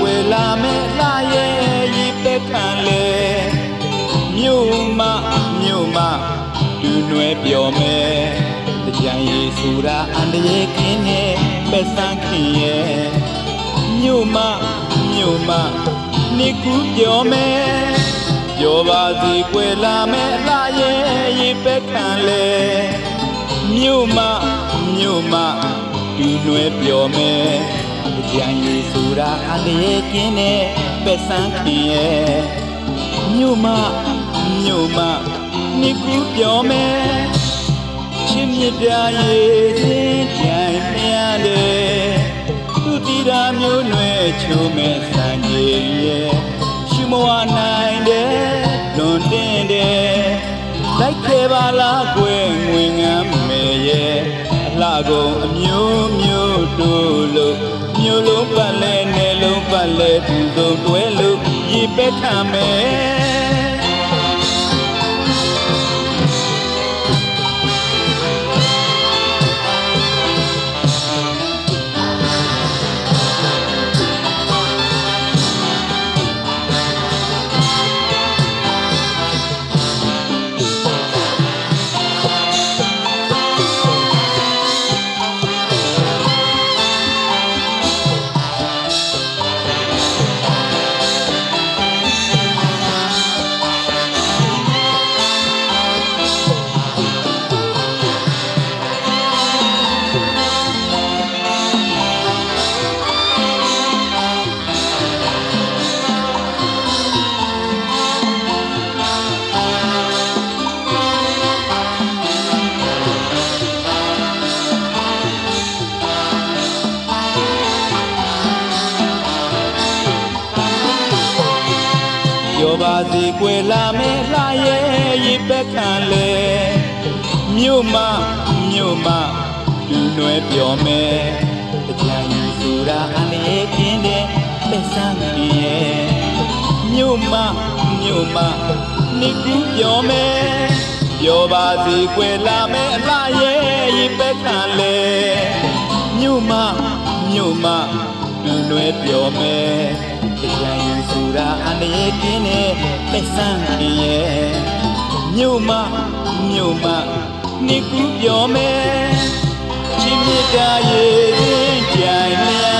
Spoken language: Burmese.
ကွယ်လာမဲ့လာရဲ့ရီပက်ခံလေမြို့မမြို့မလူနွယ်ပြောမယ်ကြံရည်ဆိုတာအန္တရာယ်ကင်းရဲ့ပက်ဆန်းခင်ရဲ့မြို့မမြို့မနေကူပြောမယ်ပြောပါစီကွယ်လာမဲ့လာရဲ့ရီပက်ခံလေမြို့မမြို့မလူနွယ်ပြောမယ် ကြံရည်ဆိုတာအန္တရာယ်ကင်းတဲ့ပက်ဆန်းခင်ရဲ့မြို့မမြို့မနေကူပြောမယ်ချင်းမြပြရေချင်းကြိုင်မြန်းတယ်သူတီတာမျိုးနွယ်ချိုးမဲ့စံကြီးရဲ့ရှုမဝနိုင်တယ်လွန်တင်တယ်လိုက်ခဲ့ပါလားကွယ်ငွေငမ်းမယ်ရဲ့အလှကုန်အမျိုးမျိုးတို့လို့ မျိုးလုံးပတ်လဲနယ်လုံးပတ်လဲသူစုံတွဲလို့ရေပက်ခံမယ် ပြောပါစီကွယ်လာမဲလာရဲ့ရေပက်ခံလေမြို့မမြို့မလူနွယ်ပြောမယ်ကြံယူဆိုတာအနေကင်းတဲ့ပက်ဆန်းကြီးရဲ့မြို့မမြို့မနေကူပြောမယ်ပြောပါစီကွယ်လာမဲအလားရဲ့ရေပက်ခံလေမြို့မမြို့မ လူနွယ်ပြောမယ်တရားယူဆိုတာအန္တရာယ်ကင်းတဲ့ပက်ဆန်းခင်ရဲ့မြို့မမြို့မနေကူပြောမယ်ချင်းမြတ်တာရဲ့ကြိုင်လျန်း